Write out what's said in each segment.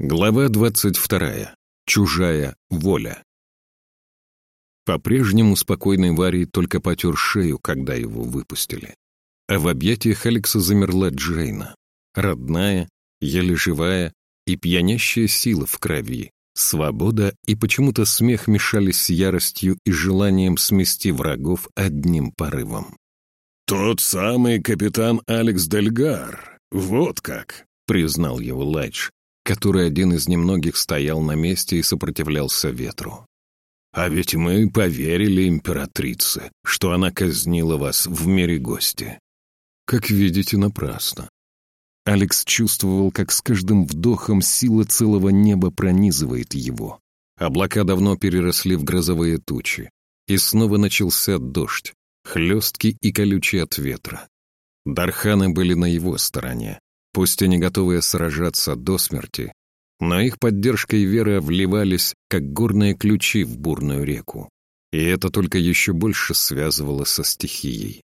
Глава двадцать вторая. Чужая воля. По-прежнему спокойный Варий только потер шею, когда его выпустили. А в объятиях Алекса замерла Джейна. Родная, еле живая и пьянящая сила в крови. Свобода и почему-то смех мешались с яростью и желанием смести врагов одним порывом. «Тот самый капитан Алекс Дельгар, вот как!» — признал его Лайдж, который один из немногих стоял на месте и сопротивлялся ветру. «А ведь мы поверили императрице, что она казнила вас в мире гости. Как видите, напрасно». Алекс чувствовал, как с каждым вдохом сила целого неба пронизывает его. Облака давно переросли в грозовые тучи, и снова начался дождь, хлесткий и колючий от ветра. Дарханы были на его стороне, Пусть они готовые сражаться до смерти, но их поддержка и вера вливались, как горные ключи в бурную реку. И это только еще больше связывало со стихией.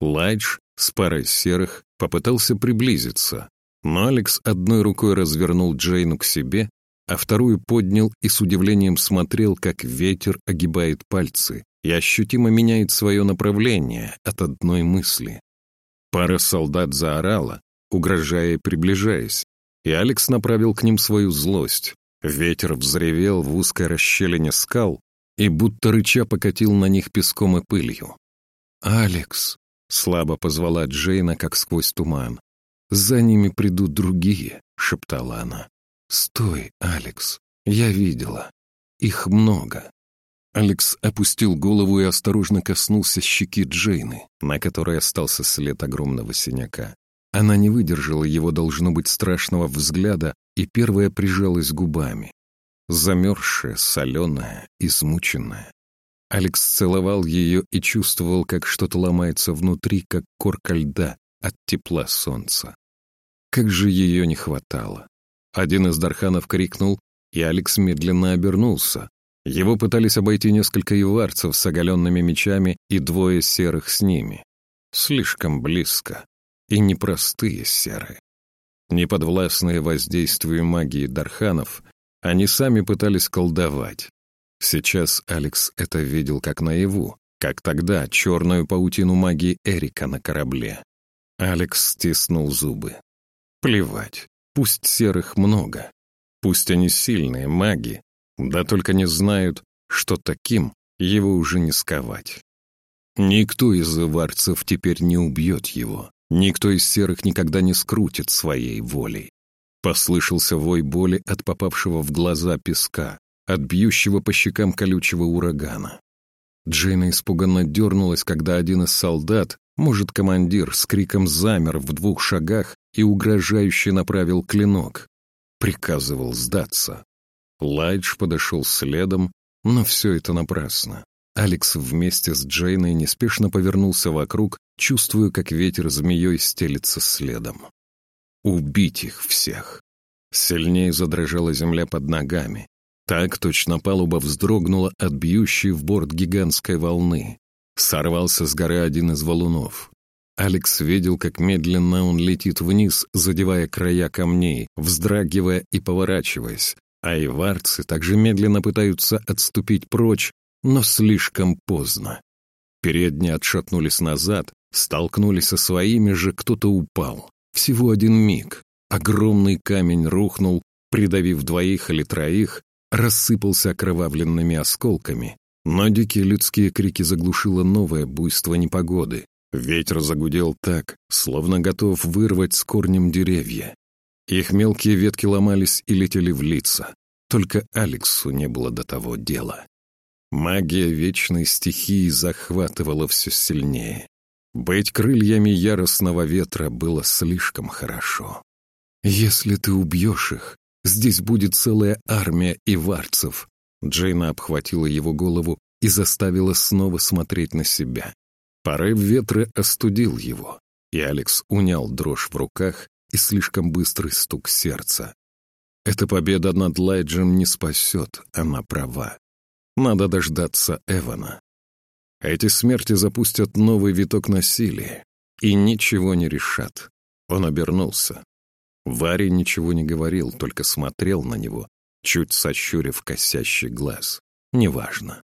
Лайдж с парой серых попытался приблизиться, но Алекс одной рукой развернул Джейну к себе, а вторую поднял и с удивлением смотрел, как ветер огибает пальцы и ощутимо меняет свое направление от одной мысли. Пара солдат заорала, угрожая и приближаясь, и Алекс направил к ним свою злость. Ветер взревел в узкой расщелине скал и будто рыча покатил на них песком и пылью. «Алекс!» — слабо позвала Джейна, как сквозь туман. «За ними придут другие», — шептала она. «Стой, Алекс, я видела. Их много». Алекс опустил голову и осторожно коснулся щеки Джейны, на которой остался след огромного синяка. Она не выдержала его, должно быть, страшного взгляда и первая прижалась губами. Замерзшая, соленая, измученная. Алекс целовал ее и чувствовал, как что-то ломается внутри, как корка льда от тепла солнца. Как же ее не хватало. Один из Дарханов крикнул, и Алекс медленно обернулся. Его пытались обойти несколько иварцев с оголенными мечами и двое серых с ними. Слишком близко и непростые серы. Неподвластные воздействию магии Дарханов, они сами пытались колдовать. Сейчас Алекс это видел как наяву, как тогда черную паутину магии Эрика на корабле. Алекс стиснул зубы. Плевать, пусть серых много, пусть они сильные маги, да только не знают, что таким его уже не сковать. Никто из варцев теперь не убьет его. Никто из серых никогда не скрутит своей волей. Послышался вой боли от попавшего в глаза песка, от бьющего по щекам колючего урагана. Джейна испуганно дернулась, когда один из солдат, может, командир, с криком замер в двух шагах и угрожающе направил клинок. Приказывал сдаться. Лайдж подошел следом, но все это напрасно. Алекс вместе с Джейной неспешно повернулся вокруг, чувствуя, как ветер змеей стелится следом. Убить их всех. Сильнее задрожала земля под ногами. Так точно палуба вздрогнула от бьющей в борт гигантской волны. Сорвался с горы один из валунов. Алекс видел, как медленно он летит вниз, задевая края камней, вздрагивая и поворачиваясь, а иварцы также медленно пытаются отступить прочь, но слишком поздно. Передние отшатнулись назад, столкнулись со своими же, кто-то упал. Всего один миг. Огромный камень рухнул, придавив двоих или троих, рассыпался окровавленными осколками. Но дикие людские крики заглушило новое буйство непогоды. Ветер загудел так, словно готов вырвать с корнем деревья. Их мелкие ветки ломались и летели в лица. Только Алексу не было до того дела. Магия вечной стихии захватывала все сильнее. Быть крыльями яростного ветра было слишком хорошо. «Если ты убьешь их, здесь будет целая армия иварцев», Джейна обхватила его голову и заставила снова смотреть на себя. Порыв ветра остудил его, и Алекс унял дрожь в руках и слишком быстрый стук сердца. Эта победа над Лайджем не спасет, она права. Надо дождаться Эвана. Эти смерти запустят новый виток насилия и ничего не решат. Он обернулся. Варя ничего не говорил, только смотрел на него, чуть сощурив косящий глаз. Неважно.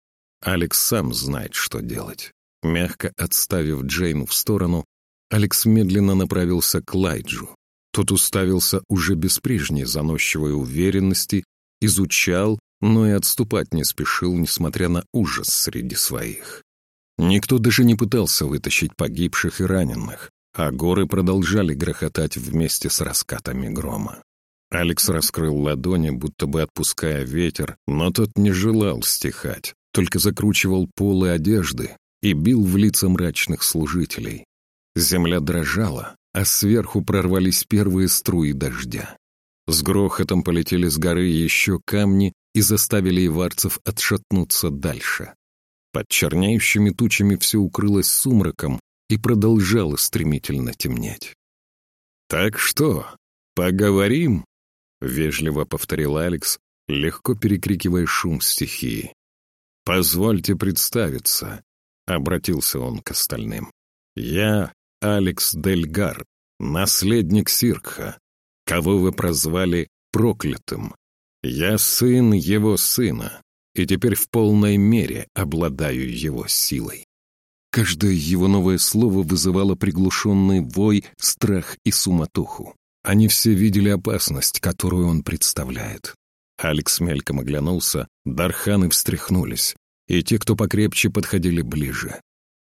Алекс сам знает, что делать. Мягко отставив Джейн в сторону, Алекс медленно направился к Лайджу. Тот уставился уже без прежней заносчивой уверенности, изучал, но и отступать не спешил, несмотря на ужас среди своих. Никто даже не пытался вытащить погибших и раненых, а горы продолжали грохотать вместе с раскатами грома. Алекс раскрыл ладони, будто бы отпуская ветер, но тот не желал стихать, только закручивал полы одежды и бил в лица мрачных служителей. Земля дрожала, а сверху прорвались первые струи дождя. С грохотом полетели с горы еще камни и заставили иварцев отшатнуться дальше. Под черняющими тучами все укрылось сумраком и продолжало стремительно темнеть. «Так что, поговорим?» — вежливо повторил Алекс, легко перекрикивая шум стихии. «Позвольте представиться», — обратился он к остальным. «Я Алекс Дельгар, наследник Сиркха, кого вы прозвали проклятым. Я сын его сына, и теперь в полной мере обладаю его силой». Каждое его новое слово вызывало приглушенный вой, страх и суматоху. Они все видели опасность, которую он представляет. Алекс мельком оглянулся, дарханы встряхнулись, и те, кто покрепче, подходили ближе.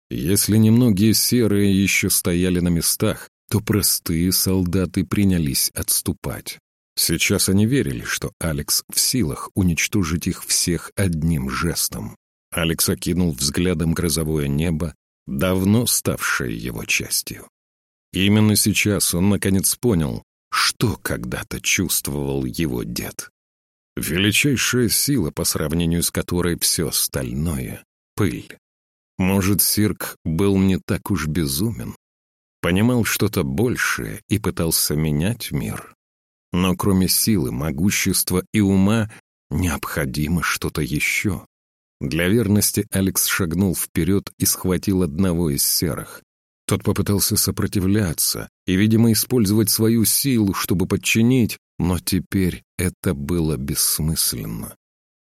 Если немногие серые еще стояли на местах, то простые солдаты принялись отступать. Сейчас они верили, что Алекс в силах уничтожить их всех одним жестом. Алекс окинул взглядом грозовое небо, давно ставшее его частью. Именно сейчас он наконец понял, что когда-то чувствовал его дед. Величайшая сила, по сравнению с которой все остальное — пыль. Может, Сирк был не так уж безумен, понимал что-то большее и пытался менять мир. Но кроме силы, могущества и ума необходимо что-то еще. Для верности Алекс шагнул вперед и схватил одного из серых. Тот попытался сопротивляться и, видимо, использовать свою силу, чтобы подчинить, но теперь это было бессмысленно.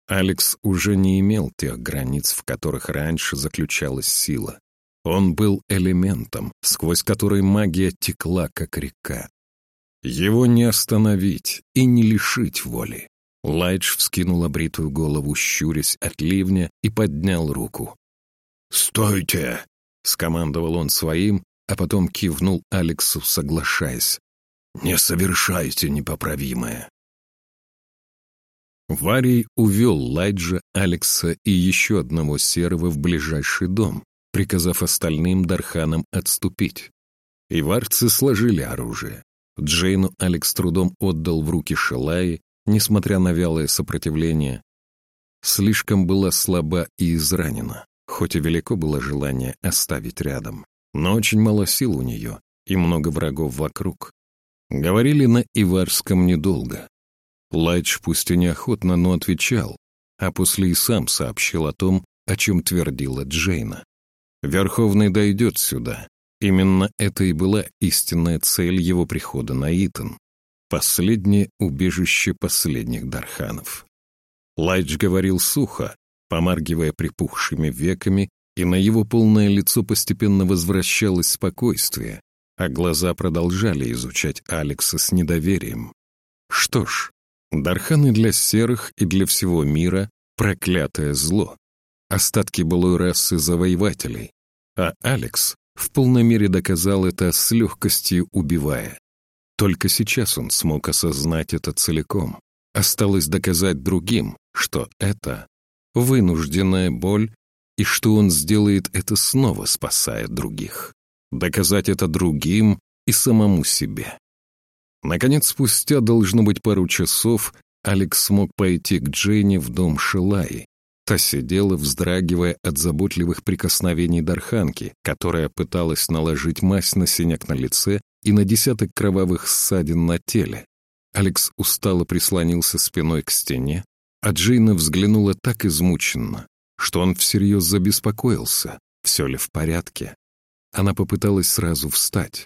Алекс уже не имел тех границ, в которых раньше заключалась сила. Он был элементом, сквозь который магия текла, как река. Его не остановить и не лишить воли. Лайдж вскинул бритую голову, щурясь от ливня, и поднял руку. «Стойте!» — скомандовал он своим, а потом кивнул Алексу, соглашаясь. «Не совершайте непоправимое!» Варий увел Лайджа, Алекса и еще одного серого в ближайший дом, приказав остальным Дарханам отступить. И варцы сложили оружие. Джейну Алекс трудом отдал в руки Шелаи, несмотря на вялое сопротивление. Слишком была слаба и изранена, хоть и велико было желание оставить рядом. Но очень мало сил у нее и много врагов вокруг. Говорили на Иварском недолго. Лайдж пусть и неохотно, но отвечал, а после и сам сообщил о том, о чем твердила Джейна. Верховный дойдет сюда. Именно это и была истинная цель его прихода на Итан. Последнее убежище последних Дарханов. Лайдж говорил сухо, помаргивая припухшими веками, и на его полное лицо постепенно возвращалось спокойствие, а глаза продолжали изучать Алекса с недоверием. Что ж, Дарханы для серых и для всего мира — проклятое зло, остатки былой расы завоевателей, а Алекс в полной мере доказал это с легкостью убивая. Только сейчас он смог осознать это целиком. Осталось доказать другим, что это вынужденная боль и что он сделает это снова, спасая других. Доказать это другим и самому себе. Наконец, спустя, должно быть, пару часов, Алекс смог пойти к Джейни в дом Шилаи. Та сидела, вздрагивая от заботливых прикосновений Дарханки, которая пыталась наложить мазь на синяк на лице и на десяток кровавых ссадин на теле. Алекс устало прислонился спиной к стене, а Джейна взглянула так измученно, что он всерьез забеспокоился, все ли в порядке. Она попыталась сразу встать.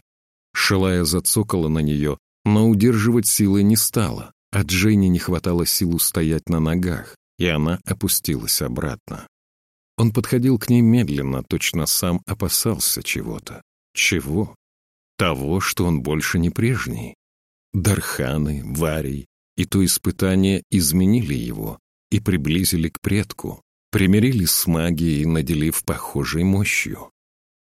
Шелая зацокала на нее, но удерживать силы не стало, а Джейни не хватало сил устоять на ногах, и она опустилась обратно. Он подходил к ней медленно, точно сам опасался чего-то. Чего? Того, что он больше не прежний. Дарханы, Варий и то испытание изменили его и приблизили к предку, примирили с магией, наделив похожей мощью.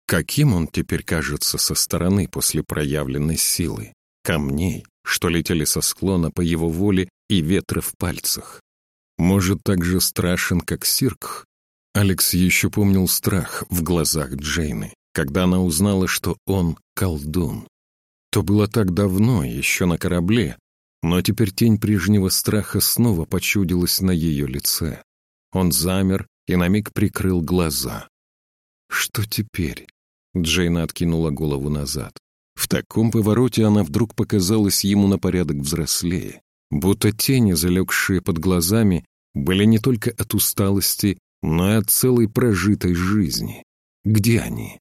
Каким он теперь кажется со стороны после проявленной силы? Камней, что летели со склона по его воле и ветра в пальцах. Может, так же страшен, как Сирк? Алекс еще помнил страх в глазах Джейны, когда она узнала, что он колдун. То было так давно, еще на корабле, но теперь тень прежнего страха снова почудилась на ее лице. Он замер и на миг прикрыл глаза. «Что теперь?» Джейна откинула голову назад. В таком повороте она вдруг показалась ему на порядок взрослее, будто тени, залегшие под глазами, были не только от усталости, но и от целой прожитой жизни. Где они?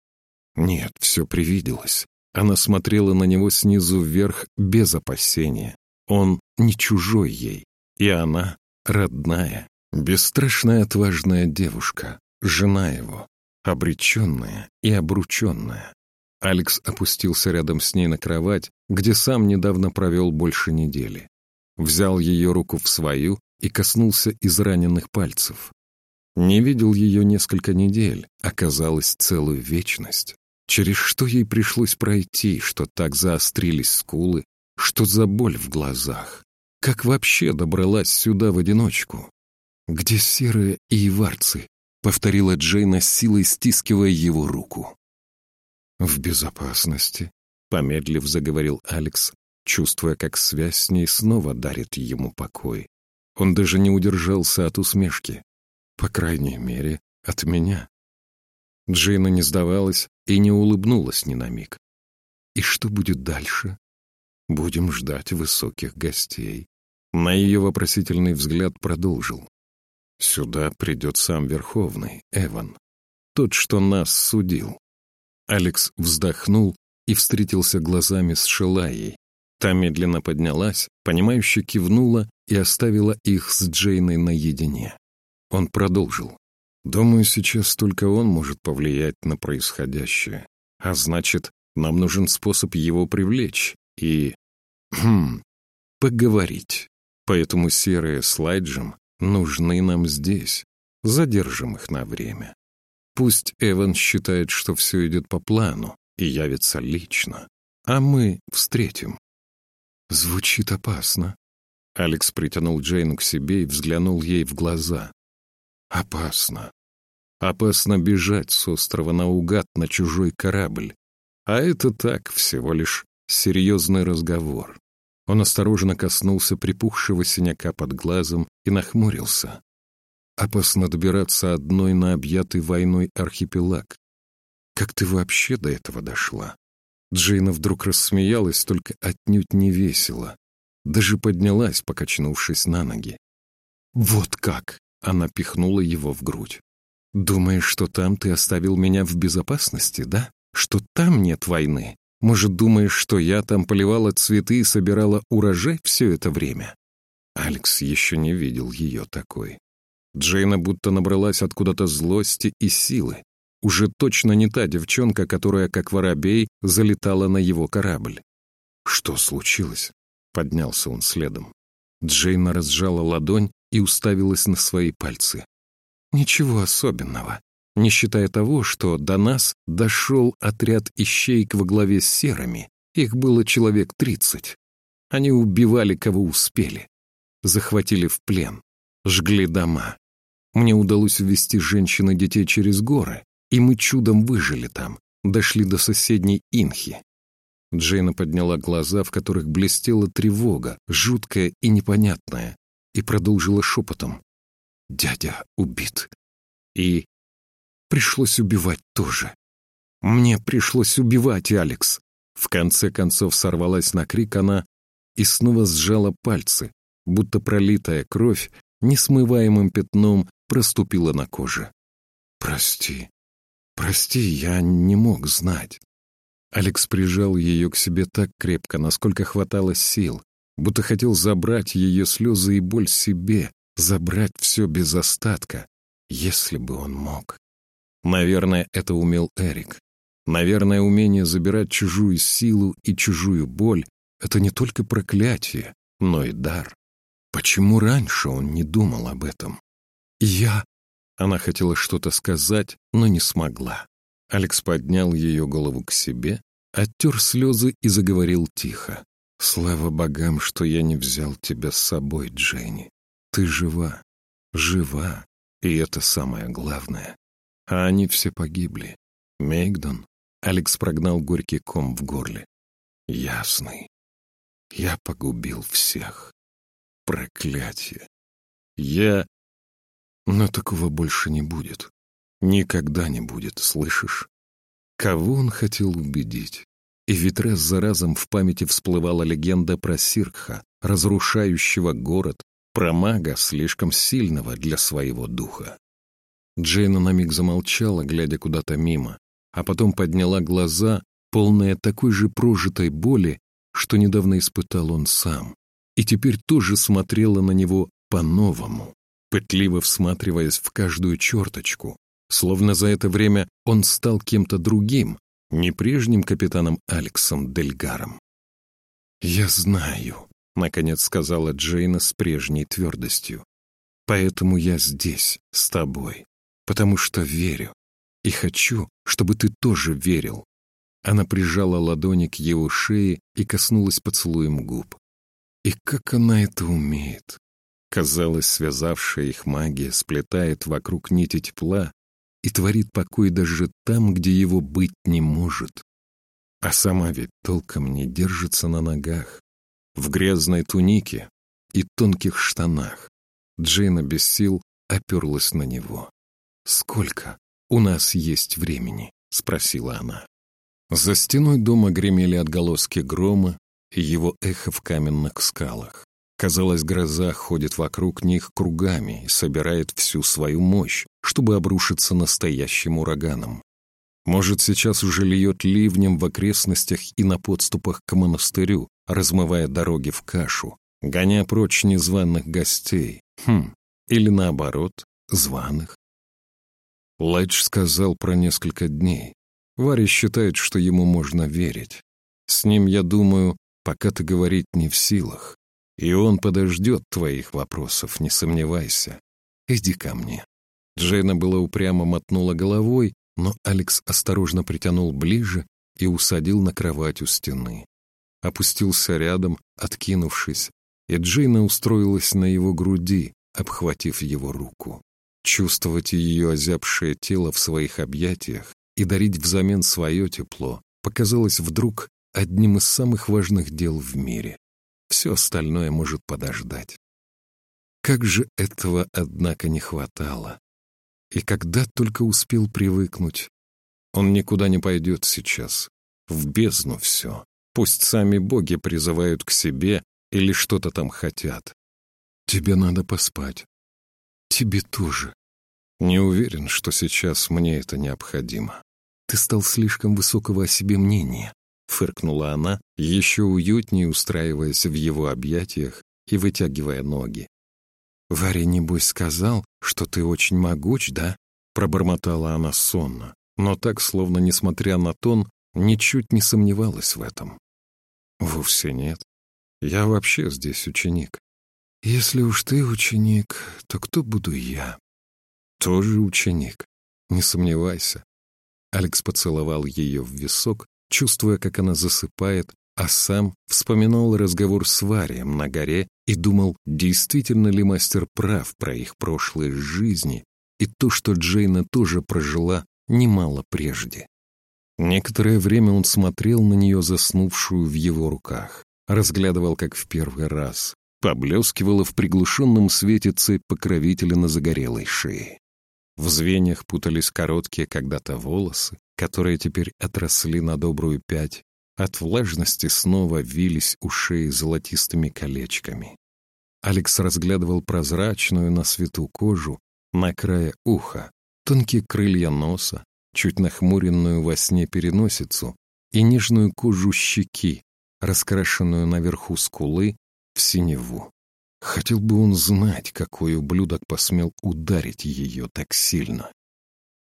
Нет, все привиделось. Она смотрела на него снизу вверх без опасения. Он не чужой ей, и она родная, бесстрашная отважная девушка, жена его, обреченная и обрученная. Алекс опустился рядом с ней на кровать, где сам недавно провел больше недели. Взял ее руку в свою и коснулся израненных пальцев. Не видел ее несколько недель, оказалось целую вечность. Через что ей пришлось пройти, что так заострились скулы, что за боль в глазах. Как вообще добралась сюда в одиночку? Где серые и иварцы? Повторила Джейна силой, стискивая его руку. В безопасности, помедлив заговорил Алекс, чувствуя, как связь с ней снова дарит ему покой. Он даже не удержался от усмешки. По крайней мере, от меня. Джейна не сдавалась и не улыбнулась ни на миг. И что будет дальше? Будем ждать высоких гостей. На ее вопросительный взгляд продолжил. Сюда придет сам Верховный, Эван. Тот, что нас судил. Алекс вздохнул и встретился глазами с Шелаей. Та медленно поднялась, понимающе кивнула и оставила их с Джейной наедине. Он продолжил. «Думаю, сейчас только он может повлиять на происходящее. А значит, нам нужен способ его привлечь и... Хм... поговорить. Поэтому серые с Лайджем нужны нам здесь. Задержим их на время. Пусть Эван считает, что все идет по плану и явится лично, а мы встретим. Звучит опасно. Алекс притянул Джейну к себе и взглянул ей в глаза. Опасно. Опасно бежать с острова наугад на чужой корабль. А это так, всего лишь серьезный разговор. Он осторожно коснулся припухшего синяка под глазом и нахмурился. Опасно добираться одной на объятый войной архипелаг. Как ты вообще до этого дошла? Джейна вдруг рассмеялась, только отнюдь не весело. Даже поднялась, покачнувшись на ноги. «Вот как!» — она пихнула его в грудь. «Думаешь, что там ты оставил меня в безопасности, да? Что там нет войны? Может, думаешь, что я там поливала цветы и собирала урожай все это время?» Алекс еще не видел ее такой. Джейна будто набралась откуда-то злости и силы. Уже точно не та девчонка, которая, как воробей, залетала на его корабль. «Что случилось?» — поднялся он следом. Джейна разжала ладонь и уставилась на свои пальцы. «Ничего особенного, не считая того, что до нас дошел отряд ищейк во главе с серыми. Их было человек тридцать. Они убивали, кого успели. Захватили в плен, жгли дома, мне удалось ввести женщин и детей через горы, и мы чудом выжили там, дошли до соседней Инхи. Джейна подняла глаза, в которых блестела тревога, жуткая и непонятная, и продолжила шепотом. «Дядя убит. И пришлось убивать тоже. Мне пришлось убивать, Алекс». В конце концов сорвалась на крик она и снова сжала пальцы, будто пролитая кровь несмываемым пятном проступила на коже. «Прости, прости, я не мог знать». Алекс прижал ее к себе так крепко, насколько хватало сил, будто хотел забрать ее слезы и боль себе, забрать все без остатка, если бы он мог. Наверное, это умел Эрик. Наверное, умение забирать чужую силу и чужую боль — это не только проклятие, но и дар. Почему раньше он не думал об этом? «Я...» Она хотела что-то сказать, но не смогла. Алекс поднял ее голову к себе, оттер слезы и заговорил тихо. «Слава богам, что я не взял тебя с собой, Дженни. Ты жива, жива, и это самое главное. А они все погибли. Мейгдон...» Алекс прогнал горький ком в горле. «Ясный. Я погубил всех. Проклятие. Я... Но такого больше не будет. Никогда не будет, слышишь? Кого он хотел убедить? И ведь раз за разом в памяти всплывала легенда про Сиркха, разрушающего город, про мага, слишком сильного для своего духа. Джейна на миг замолчала, глядя куда-то мимо, а потом подняла глаза, полные такой же прожитой боли, что недавно испытал он сам, и теперь тоже смотрела на него по-новому, пытливо всматриваясь в каждую черточку, словно за это время он стал кем-то другим, не прежним капитаном Алексом Дельгаром. «Я знаю», — наконец сказала Джейна с прежней твердостью. «Поэтому я здесь, с тобой, потому что верю, и хочу, чтобы ты тоже верил». Она прижала ладони к его шее и коснулась поцелуем губ. И как она это умеет? Казалось, связавшая их магия сплетает вокруг нити тепла и творит покой даже там, где его быть не может. А сама ведь толком не держится на ногах. В грязной тунике и тонких штанах. Джейна без сил оперлась на него. «Сколько у нас есть времени?» — спросила она. За стеной дома гремели отголоски грома и его эхо в каменных скалах. Казалось, гроза ходит вокруг них кругами и собирает всю свою мощь, чтобы обрушиться настоящим ураганом. Может, сейчас уже льет ливнем в окрестностях и на подступах к монастырю, размывая дороги в кашу, гоня прочь незваных гостей. Хм, или наоборот, званых. Лэдж сказал про несколько дней. Варя считает, что ему можно верить. С ним, я думаю, пока ты говорить не в силах. И он подождет твоих вопросов, не сомневайся. Иди ко мне». Джейна была упрямо мотнула головой, но Алекс осторожно притянул ближе и усадил на кровать у стены. Опустился рядом, откинувшись, и Джейна устроилась на его груди, обхватив его руку. Чувствовать ее озябшее тело в своих объятиях и дарить взамен свое тепло показалось вдруг одним из самых важных дел в мире. Все остальное может подождать. Как же этого, однако, не хватало. И когда только успел привыкнуть, он никуда не пойдет сейчас. В бездну все. Пусть сами боги призывают к себе или что-то там хотят. Тебе надо поспать. Тебе тоже. Не уверен, что сейчас мне это необходимо. Ты стал слишком высокого о себе мнения фыркнула она, еще уютнее устраиваясь в его объятиях и вытягивая ноги. «Варя, небось, сказал, что ты очень могуч, да?» Пробормотала она сонно, но так, словно, несмотря на тон, ничуть не сомневалась в этом. «Вовсе нет. Я вообще здесь ученик. Если уж ты ученик, то кто буду я?» «Тоже ученик. Не сомневайся». Алекс поцеловал ее в висок, чувствуя, как она засыпает, а сам вспоминал разговор с Варием на горе и думал, действительно ли мастер прав про их прошлые жизни и то, что Джейна тоже прожила немало прежде. Некоторое время он смотрел на нее, заснувшую в его руках, разглядывал, как в первый раз, поблескивала в приглушенном свете цепь покровителя на загорелой шее. В звеньях путались короткие когда-то волосы, которые теперь отросли на добрую пять, от влажности снова вились у шеи золотистыми колечками. Алекс разглядывал прозрачную на свету кожу на крае уха, тонкие крылья носа, чуть нахмуренную во сне переносицу, и нежную кожу щеки, раскрашенную наверху скулы, в синеву. Хотел бы он знать, какой ублюдок посмел ударить ее так сильно.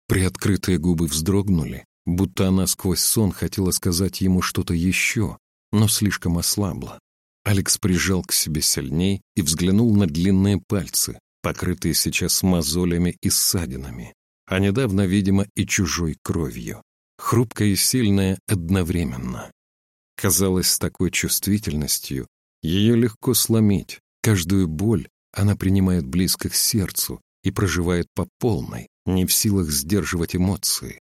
Приоткрытые губы вздрогнули, будто она сквозь сон хотела сказать ему что-то еще, но слишком ослабла. Алекс прижал к себе сильней и взглянул на длинные пальцы, покрытые сейчас мозолями и ссадинами, а недавно, видимо, и чужой кровью. Хрупкая и сильная одновременно. Казалось, с такой чувствительностью ее легко сломить. Каждую боль она принимает близко к сердцу и проживает по полной, не в силах сдерживать эмоции.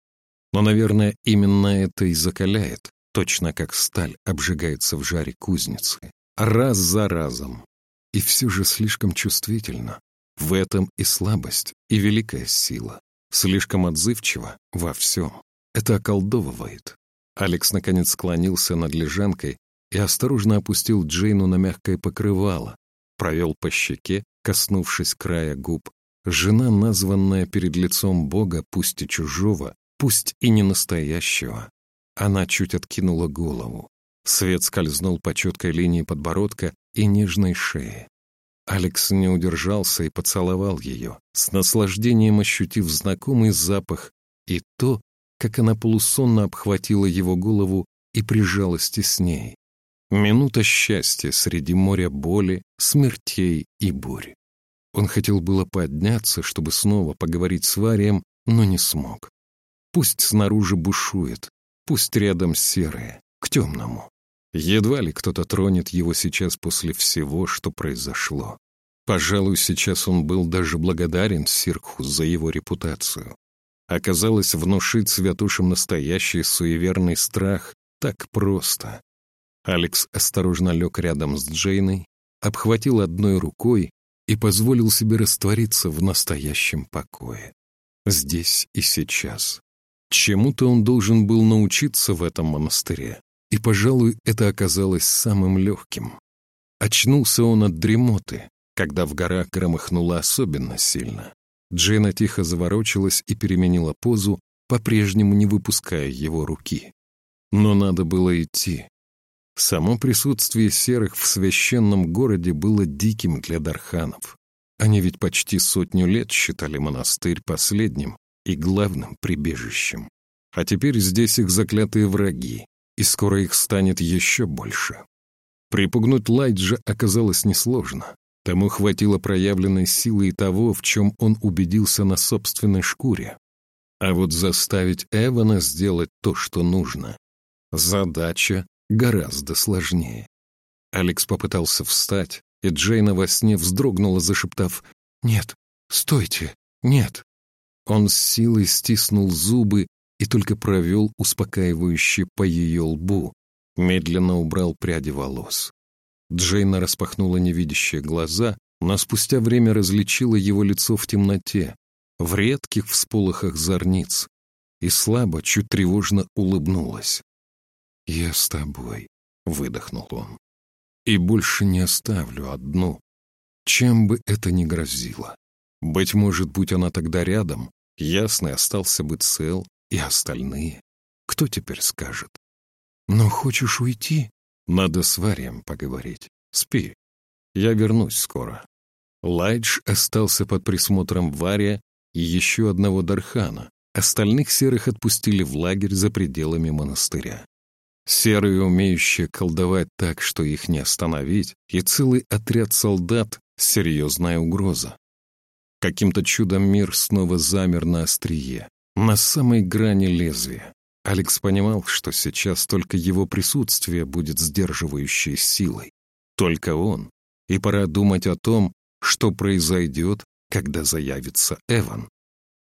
Но, наверное, именно это и закаляет, точно как сталь обжигается в жаре кузницы, раз за разом. И все же слишком чувствительно. В этом и слабость, и великая сила. Слишком отзывчиво во всем. Это околдовывает. Алекс наконец склонился над лежанкой и осторожно опустил Джейну на мягкое покрывало, провел по щеке, коснувшись края губ. Жена, названная перед лицом Бога, пусть и чужого, пусть и не настоящего. Она чуть откинула голову. Свет скользнул по четкой линии подбородка и нежной шеи. Алекс не удержался и поцеловал ее, с наслаждением ощутив знакомый запах и то, как она полусонно обхватила его голову и прижалась тесней. Минута счастья среди моря боли, смертей и бурь. Он хотел было подняться, чтобы снова поговорить с Варием, но не смог. Пусть снаружи бушует, пусть рядом серое, к темному. Едва ли кто-то тронет его сейчас после всего, что произошло. Пожалуй, сейчас он был даже благодарен Сиркху за его репутацию. Оказалось, внушить святушам настоящий суеверный страх так просто. Алекс осторожно лег рядом с Джейной, обхватил одной рукой и позволил себе раствориться в настоящем покое. Здесь и сейчас. Чему-то он должен был научиться в этом монастыре, и, пожалуй, это оказалось самым легким. Очнулся он от дремоты, когда в горах громыхнуло особенно сильно. Джейна тихо заворочилась и переменила позу, по-прежнему не выпуская его руки. Но надо было идти. Само присутствие серых в священном городе было диким для дарханов. Они ведь почти сотню лет считали монастырь последним и главным прибежищем. А теперь здесь их заклятые враги, и скоро их станет еще больше. Припугнуть Лайджа оказалось несложно. Тому хватило проявленной силы и того, в чем он убедился на собственной шкуре. А вот заставить Эвана сделать то, что нужно — задача гораздо сложнее. Алекс попытался встать, и Джейна во сне вздрогнула, зашептав «Нет, стойте, нет». Он с силой стиснул зубы и только провел успокаивающе по ее лбу, медленно убрал пряди волос. Джейна распахнула невидящие глаза, но спустя время различила его лицо в темноте, в редких всполохах зорниц, и слабо, чуть тревожно улыбнулась. «Я с тобой», — выдохнул он, — «и больше не оставлю одну, чем бы это ни грозило. Быть может, будь она тогда рядом, Ясный остался бы цел, и остальные. Кто теперь скажет? Но хочешь уйти? Надо с Варием поговорить. Спи. Я вернусь скоро. Лайдж остался под присмотром Вария и еще одного Дархана. Остальных серых отпустили в лагерь за пределами монастыря. Серые, умеющие колдовать так, что их не остановить, и целый отряд солдат — серьезная угроза. Каким-то чудом мир снова замер на острие, на самой грани лезвия. Алекс понимал, что сейчас только его присутствие будет сдерживающей силой. Только он. И пора думать о том, что произойдет, когда заявится Эван.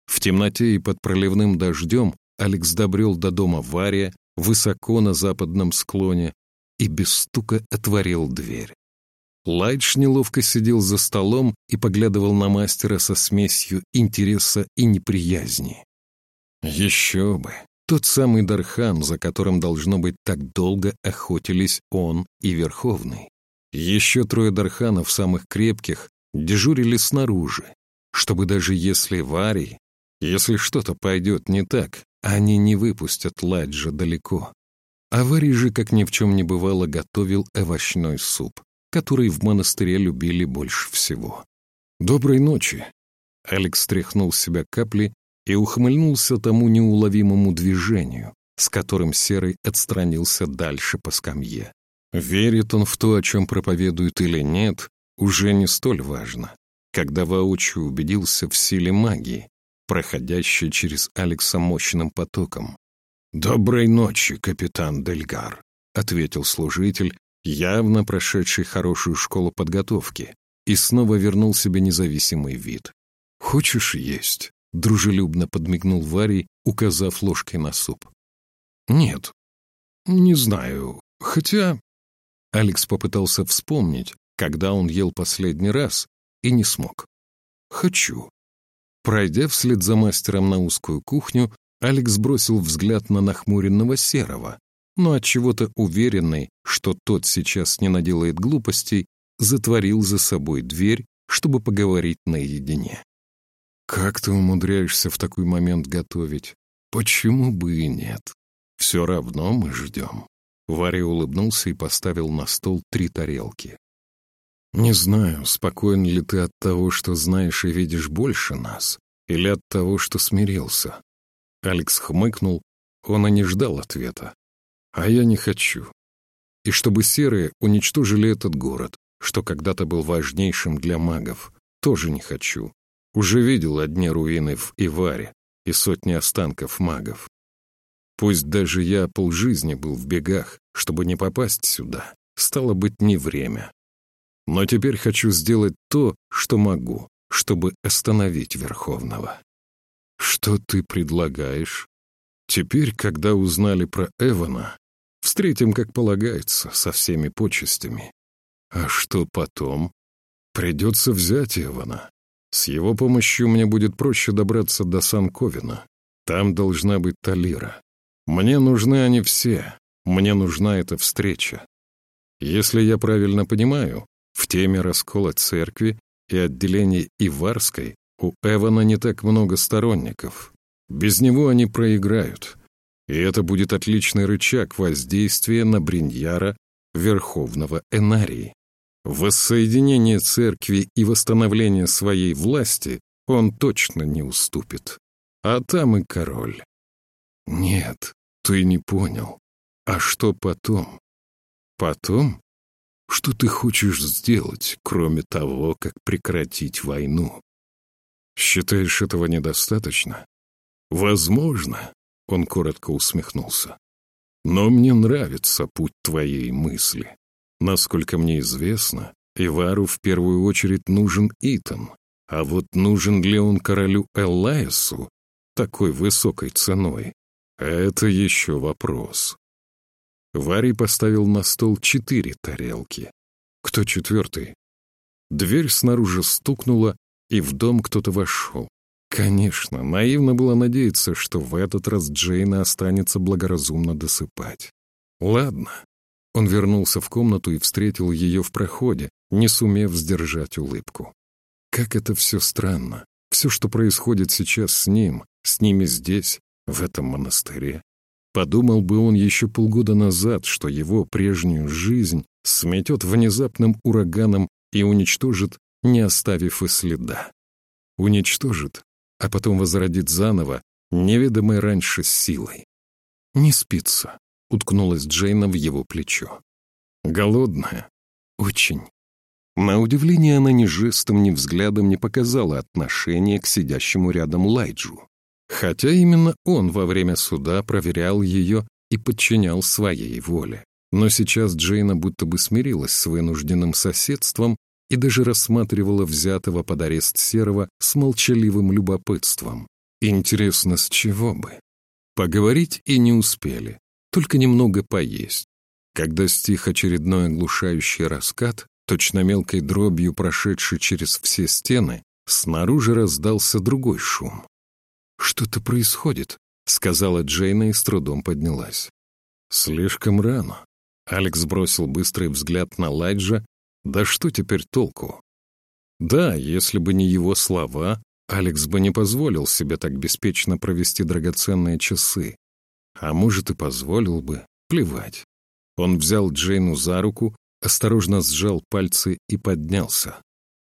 В темноте и под проливным дождем Алекс добрел до дома Вария, высоко на западном склоне, и без стука отворил дверь. Лайдж неловко сидел за столом и поглядывал на мастера со смесью интереса и неприязни. Еще бы! Тот самый Дархан, за которым, должно быть, так долго охотились он и Верховный. Еще трое Дарханов, самых крепких, дежурили снаружи, чтобы даже если Варий, если что-то пойдет не так, они не выпустят Ладжа далеко. А Варий же, как ни в чем не бывало, готовил овощной суп, который в монастыре любили больше всего. «Доброй ночи!» Алекс стряхнул с себя капли и ухмыльнулся тому неуловимому движению, с которым Серый отстранился дальше по скамье. Верит он в то, о чем проповедует или нет, уже не столь важно. Когда воочию убедился в силе магии, проходящей через Алекса мощным потоком. «Доброй ночи, капитан Дельгар», — ответил служитель, явно прошедший хорошую школу подготовки, и снова вернул себе независимый вид. «Хочешь есть?» — дружелюбно подмигнул Варий, указав ложкой на суп. «Нет, не знаю, хотя...» Алекс попытался вспомнить, когда он ел последний раз, и не смог. «Хочу». Пройдя вслед за мастером на узкую кухню, Алекс бросил взгляд на нахмуренного Серого, но от чего то уверенный, что тот сейчас не наделает глупостей, затворил за собой дверь, чтобы поговорить наедине. «Как ты умудряешься в такой момент готовить? Почему бы и нет? Все равно мы ждем». Варя улыбнулся и поставил на стол три тарелки. «Не знаю, спокоен ли ты от того, что знаешь и видишь больше нас, или от того, что смирился. Алекс хмыкнул, он и не ждал ответа. А я не хочу. И чтобы серые уничтожили этот город, что когда-то был важнейшим для магов, тоже не хочу. Уже видел одни руины в Иваре и сотни останков магов. Пусть даже я полжизни был в бегах, чтобы не попасть сюда, стало быть, не время. Но теперь хочу сделать то, что могу, чтобы остановить Верховного. «Что ты предлагаешь?» «Теперь, когда узнали про Эвана, встретим, как полагается, со всеми почестями. А что потом? Придется взять Эвана. С его помощью мне будет проще добраться до Санковина. Там должна быть Талира. Мне нужны они все. Мне нужна эта встреча. Если я правильно понимаю, в теме раскола церкви и отделения Иварской у Эвана не так много сторонников. Без него они проиграют. И это будет отличный рычаг воздействия на Бриньяра, Верховного Энарии. Воссоединение церкви и восстановление своей власти он точно не уступит. А там и король. Нет, ты не понял. А что потом? Потом? Что ты хочешь сделать, кроме того, как прекратить войну? Считаешь, этого недостаточно? Возможно, он коротко усмехнулся. Но мне нравится путь твоей мысли. Насколько мне известно, Ивару в первую очередь нужен Итан, а вот нужен ли он королю Эллаесу такой высокой ценой? Это еще вопрос. Варий поставил на стол четыре тарелки. Кто четвертый? Дверь снаружи стукнула, и в дом кто-то вошел. Конечно, наивно было надеяться, что в этот раз Джейна останется благоразумно досыпать. Ладно. Он вернулся в комнату и встретил ее в проходе, не сумев сдержать улыбку. Как это все странно. Все, что происходит сейчас с ним, с ними здесь, в этом монастыре. Подумал бы он еще полгода назад, что его прежнюю жизнь сметет внезапным ураганом и уничтожит не оставив и следа. Уничтожит, а потом возродит заново, неведомой раньше силой. «Не спится», — уткнулась Джейна в его плечо. «Голодная? Очень». На удивление она ни жестом, ни взглядом не показала отношения к сидящему рядом Лайджу. Хотя именно он во время суда проверял ее и подчинял своей воле. Но сейчас Джейна будто бы смирилась с вынужденным соседством и даже рассматривала взятого под арест Серого с молчаливым любопытством. Интересно, с чего бы? Поговорить и не успели, только немного поесть. Когда стих очередной оглушающий раскат, точно мелкой дробью прошедший через все стены, снаружи раздался другой шум. «Что-то происходит», — сказала Джейна и с трудом поднялась. «Слишком рано». Алекс бросил быстрый взгляд на Лайджа да что теперь толку? Да, если бы не его слова, Алекс бы не позволил себе так беспечно провести драгоценные часы. А может, и позволил бы, Плевать. Он взял Джейну за руку, осторожно сжал пальцы и поднялся.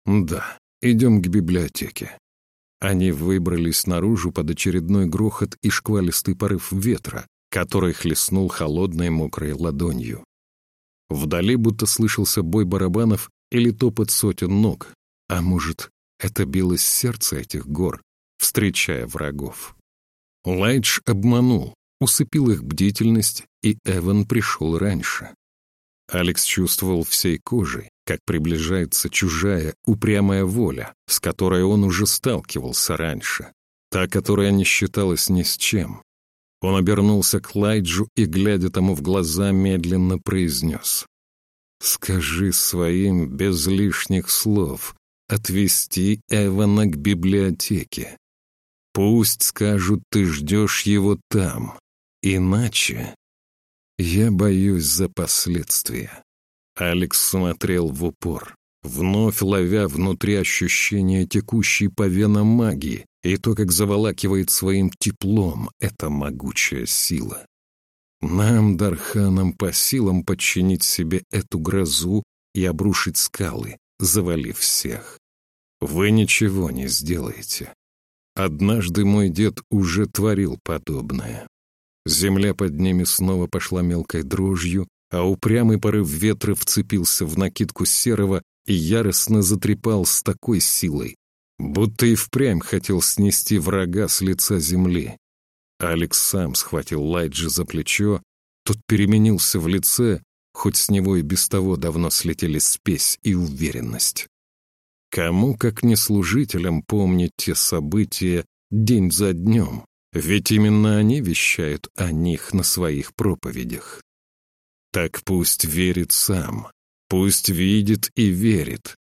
«Да, идем к библиотеке». Они выбрались наружу под очередной грохот и шквалистый порыв ветра, который хлестнул холодной мокрой ладонью. Вдали будто слышался бой барабанов или топот сотен ног, а может, это билось сердце этих гор, встречая врагов. Лайдж обманул, усыпил их бдительность, и Эван пришел раньше. Алекс чувствовал всей кожей, как приближается чужая, упрямая воля, с которой он уже сталкивался раньше, та, которая не считалась ни с чем. Он обернулся к Лайджу и, глядя тому в глаза, медленно произнес. «Скажи своим без лишних слов отвести Эвана к библиотеке. Пусть скажут, ты ждешь его там. Иначе я боюсь за последствия. Алекс смотрел в упор, вновь ловя внутри ощущение текущей по венам магии и то, как заволакивает своим теплом эта могучая сила. Нам, Дарханам, по силам подчинить себе эту грозу и обрушить скалы, завалив всех. Вы ничего не сделаете. Однажды мой дед уже творил подобное. Земля под ними снова пошла мелкой дрожью, а упрямый порыв ветра вцепился в накидку серого и яростно затрепал с такой силой, будто и впрямь хотел снести врага с лица земли. Алекс сам схватил Лайджи за плечо, тот переменился в лице, хоть с него и без того давно слетели спесь и уверенность. Кому, как не служителям, помнить те события день за днем, ведь именно они вещают о них на своих проповедях. Так пусть верит сам, пусть видит и верит.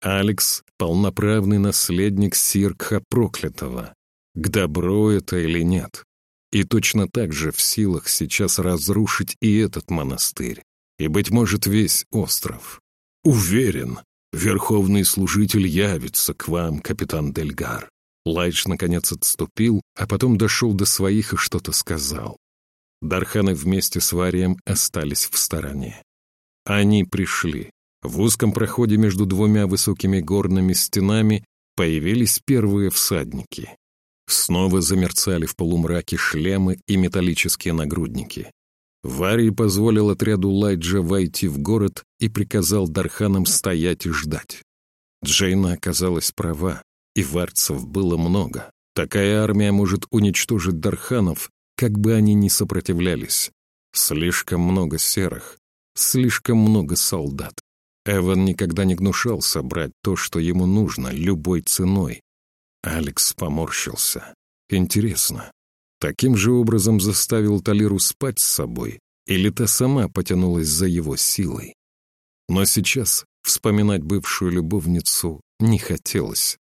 Алекс — полноправный наследник Сиркха проклятого. К добру это или нет? И точно так же в силах сейчас разрушить и этот монастырь, и, быть может, весь остров. Уверен, верховный служитель явится к вам, капитан Дельгар. Лайч наконец отступил, а потом дошел до своих и что-то сказал. Дарханы вместе с Варием остались в стороне. Они пришли. В узком проходе между двумя высокими горными стенами появились первые всадники. Снова замерцали в полумраке шлемы и металлические нагрудники. Варий позволил отряду Лайджа войти в город и приказал Дарханам стоять и ждать. Джейна оказалась права, и варцев было много. Такая армия может уничтожить Дарханов, как бы они ни сопротивлялись. Слишком много серых, слишком много солдат. Эван никогда не гнушался брать то, что ему нужно, любой ценой. Алекс поморщился. Интересно, таким же образом заставил Талиру спать с собой, или та сама потянулась за его силой? Но сейчас вспоминать бывшую любовницу не хотелось.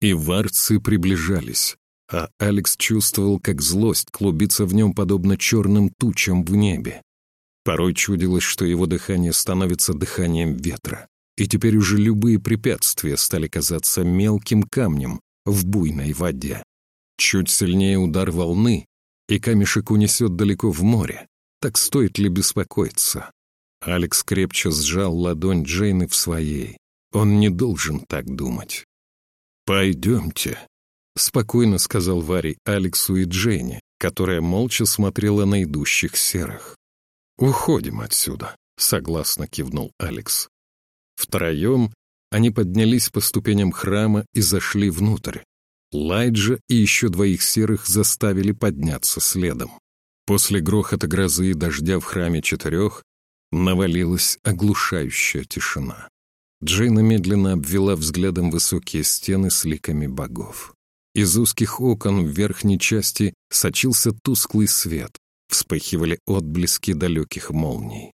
И варцы приближались, а Алекс чувствовал, как злость клубится в нем подобно черным тучам в небе. Порой чудилось, что его дыхание становится дыханием ветра, и теперь уже любые препятствия стали казаться мелким камнем в буйной воде. Чуть сильнее удар волны, и камешек унесет далеко в море. Так стоит ли беспокоиться? Алекс крепче сжал ладонь Джейны в своей. Он не должен так думать. «Пойдемте», — спокойно сказал Варий Алексу и Джейне, которая молча смотрела на идущих серых. «Уходим отсюда», — согласно кивнул Алекс. Втроем они поднялись по ступеням храма и зашли внутрь. Лайджа и еще двоих серых заставили подняться следом. После грохота грозы и дождя в храме четырех навалилась оглушающая тишина. Джейна медленно обвела взглядом высокие стены с ликами богов. Из узких окон в верхней части сочился тусклый свет, вспыхивали отблески далеких молний.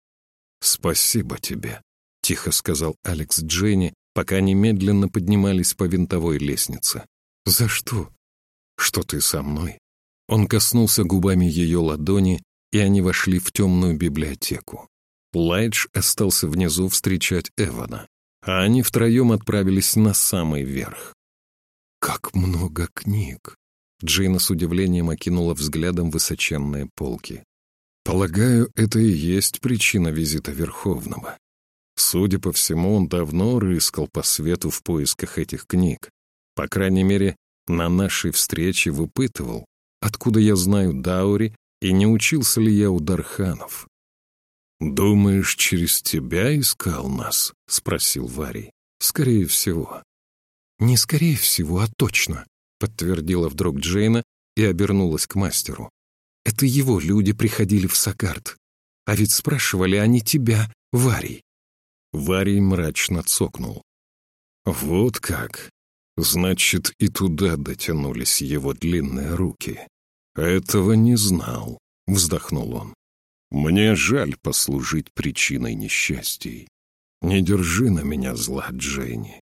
«Спасибо тебе», — тихо сказал Алекс Джейни, пока они медленно поднимались по винтовой лестнице. «За что?» «Что ты со мной?» Он коснулся губами ее ладони, и они вошли в темную библиотеку. Лайдж остался внизу встречать Эвана а они втроем отправились на самый верх. «Как много книг!» Джейна с удивлением окинула взглядом высоченные полки. Полагаю, это и есть причина визита Верховного. Судя по всему, он давно рыскал по свету в поисках этих книг. По крайней мере, на нашей встрече выпытывал, откуда я знаю Даури и не учился ли я у Дарханов. «Думаешь, через тебя искал нас?» — спросил Варий. «Скорее всего». «Не скорее всего, а точно», — подтвердила вдруг Джейна и обернулась к мастеру. «Это его люди приходили в Сагард. А ведь спрашивали они тебя, Варий». Варий мрачно цокнул. «Вот как. Значит, и туда дотянулись его длинные руки. Этого не знал», — вздохнул он. «Мне жаль послужить причиной несчастий. Не держи на меня зла, Джейни».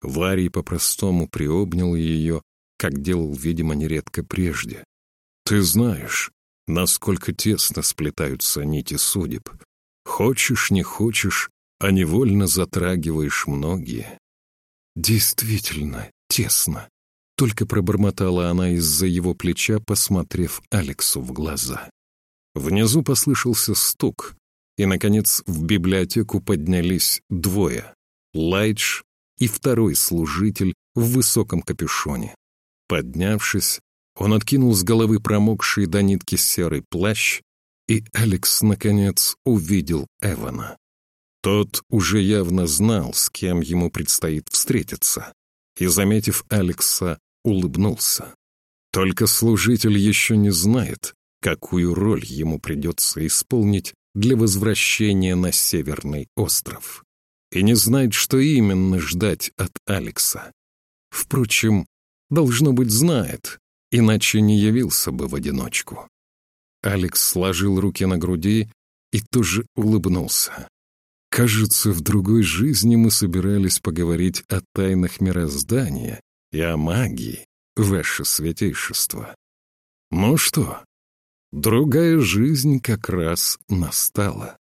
Варий по-простому приобнял ее, как делал, видимо, нередко прежде. «Ты знаешь, насколько тесно сплетаются нити судеб. Хочешь, не хочешь, а невольно затрагиваешь многие. Действительно, тесно. Только пробормотала она из-за его плеча, посмотрев Алексу в глаза. Внизу послышался стук, и, наконец, в библиотеку поднялись двое — Лайдж и второй служитель в высоком капюшоне. Поднявшись, он откинул с головы промокший до нитки серый плащ, и Алекс, наконец, увидел Эвана. Тот уже явно знал, с кем ему предстоит встретиться, и, заметив Алекса, улыбнулся. Только служитель еще не знает, какую роль ему придется исполнить для возвращения на Северный остров, и не знает, что именно ждать от Алекса. Впрочем, должно быть, знает, иначе не явился бы в одиночку. Алекс сложил руки на груди и тоже улыбнулся. Кажется, в другой жизни мы собирались поговорить о тайнах мироздания и о магии, ваше святейшество. Ну что, другая жизнь как раз настала.